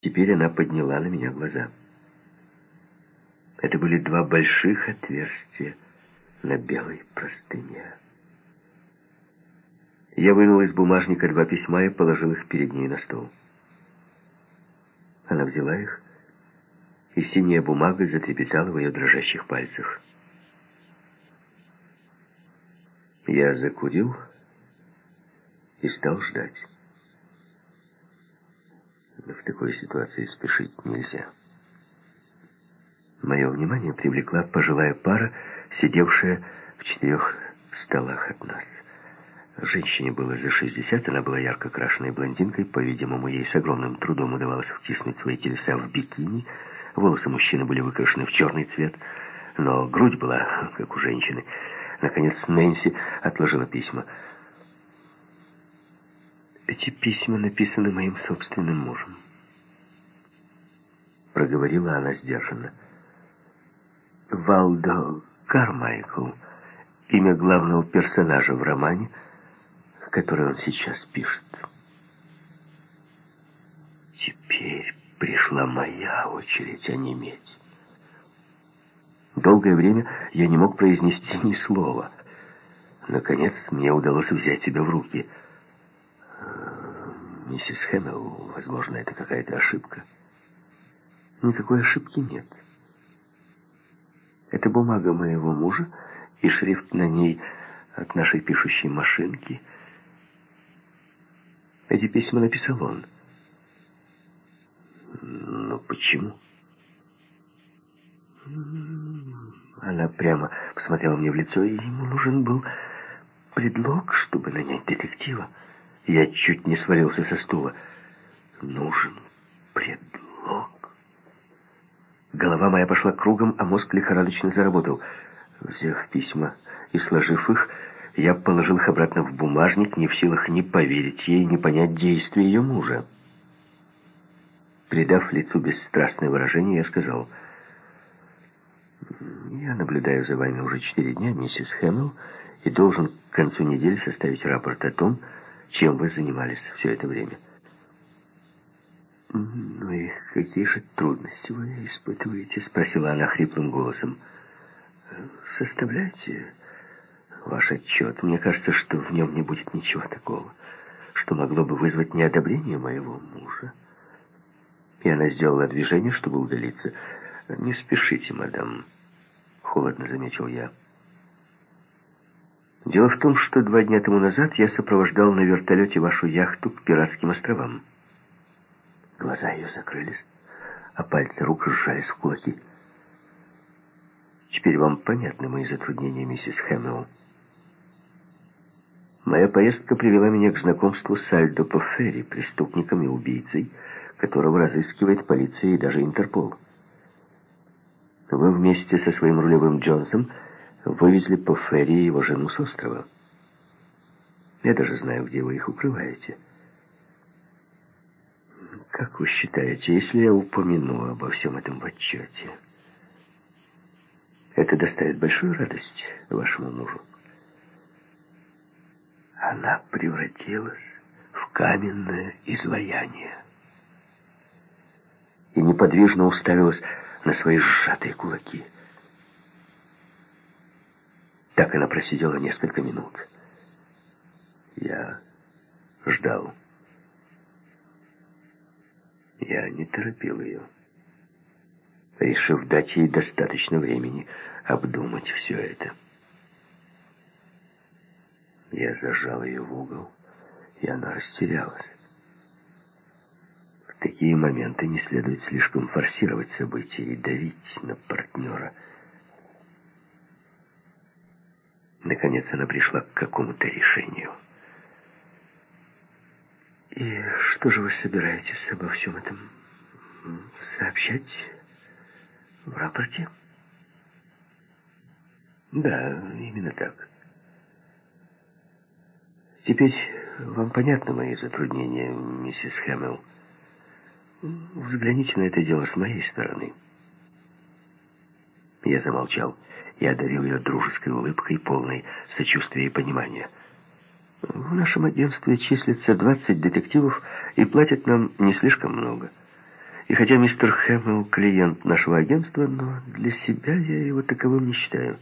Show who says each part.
Speaker 1: Теперь она подняла на меня глаза. Это были два больших отверстия на белой простыне. Я вынул из бумажника два письма и положил их перед ней на стол. Она взяла их, и синяя бумага затрепетала в ее дрожащих пальцах. Я закурил и стал ждать. Но в такой ситуации спешить нельзя. Мое внимание привлекла пожилая пара, сидевшая в четырех столах от нас. Женщине было за 60, она была ярко крашенной блондинкой, по-видимому, ей с огромным трудом удавалось втиснуть свои телеса в бикини. Волосы мужчины были выкрашены в черный цвет, но грудь была, как у женщины. Наконец Нэнси отложила письма. «Эти письма написаны моим собственным мужем», — проговорила она сдержанно. «Валдо Кармайкл, имя главного персонажа в романе — который он сейчас пишет. Теперь пришла моя очередь онеметь. Долгое время я не мог произнести ни слова. Наконец, мне удалось взять себя в руки. Миссис Хэмилл, возможно, это какая-то ошибка. Никакой ошибки нет. Это бумага моего мужа, и шрифт на ней от нашей пишущей машинки — эти письма написал он. Но почему? Она прямо посмотрела мне в лицо, и ему нужен был предлог, чтобы нанять детектива. Я чуть не свалился со стула. Нужен предлог. Голова моя пошла кругом, а мозг лихорадочно заработал. Взяв письма и сложив их, я положил их обратно в бумажник, не в силах ни поверить ей, ни понять действия ее мужа. Придав лицу бесстрастное выражение, я сказал, «Я наблюдаю за вами уже четыре дня, миссис Хэмилл, и должен к концу недели составить рапорт о том, чем вы занимались все это время». «Ну и какие же трудности вы испытываете?» — спросила она хриплым голосом. «Составляйте ваш отчет. Мне кажется, что в нем не будет ничего такого, что могло бы вызвать неодобрение моего мужа. И она сделала движение, чтобы удалиться. «Не спешите, мадам», — холодно заметил я. «Дело в том, что два дня тому назад я сопровождал на вертолете вашу яхту к пиратским островам». Глаза ее закрылись, а пальцы рук сжались в кулаки. «Теперь вам понятны мои затруднения, миссис Хэмилл?» Моя поездка привела меня к знакомству с Альдо Пофери, преступником и убийцей, которого разыскивает полиция и даже Интерпол. Вы вместе со своим рулевым Джонсом вывезли Пофери и его жену с острова. Я даже знаю, где вы их укрываете. Как вы считаете, если я упомяну обо всем этом в отчете, это доставит большую радость вашему мужу? она превратилась в каменное изваяние и неподвижно уставилась на свои сжатые кулаки. Так она просидела несколько минут. Я ждал. Я не торопил ее, решив дать ей достаточно времени обдумать все это. Я зажал ее в угол, и она растерялась. В такие моменты не следует слишком форсировать события и давить на партнера. Наконец она пришла к какому-то решению. «И что же вы собираетесь обо всем этом сообщать в рапорте?» «Да, именно так». Теперь вам понятны мои затруднения, миссис Хэмилл. Взгляните на это дело с моей стороны. Я замолчал и одарил ее дружеской улыбкой, полной сочувствия и понимания. В нашем агентстве числится 20 детективов и платят нам не слишком много. И хотя мистер Хэмилл клиент нашего агентства, но для себя я его таковым не считаю.